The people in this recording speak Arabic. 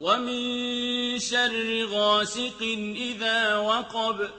وَمِن شَرِّ غَاسِقٍ إِذَا وَقَبَ